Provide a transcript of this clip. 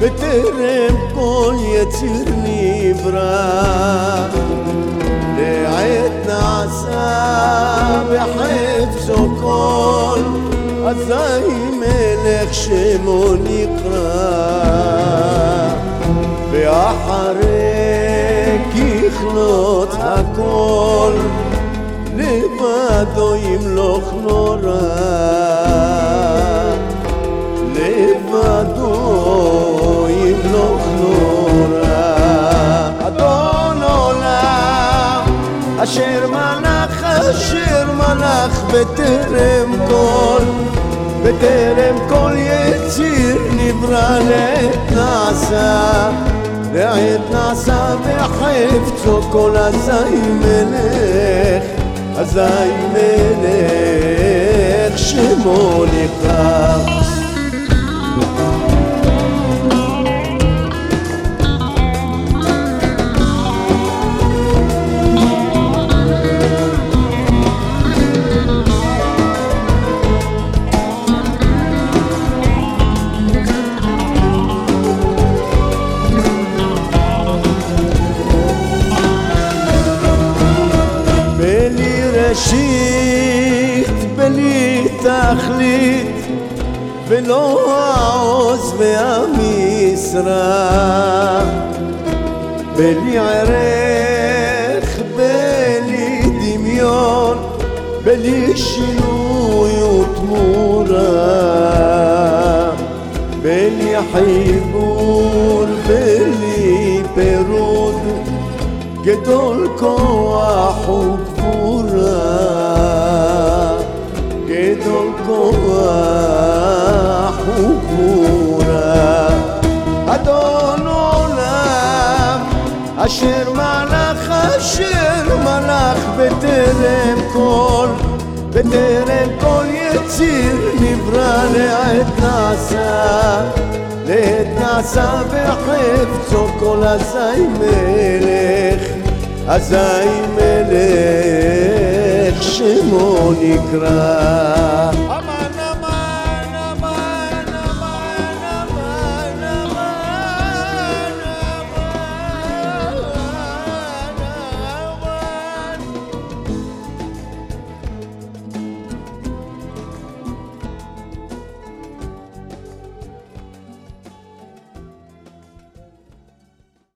בטרם כל יציר נברא. לעת נעשה בחפצו כל אזי מלך שמו נקרא. ואחרי ככלות הכל לבדו ימלוך נורא אשר מלך אשר מלך בטרם כל בטרם כל יציר נברא לעת נעשה לעת נעשה בחפצו כל אזי מלך אזי מלך שמו נקרא בלי ראשית, בלי תכלית, ולא העוז והמשרה. בלי ערך, בלי דמיון, בלי שינוי ותמורה. בלי חיבור, בלי פירוד, גדול כוח וגבורה, בטרם כל, בטרם כל יציר נברא לעת נעשה. לעת נעשה בחפצו כל אזי מלך, אזי מלך שמו נקרא.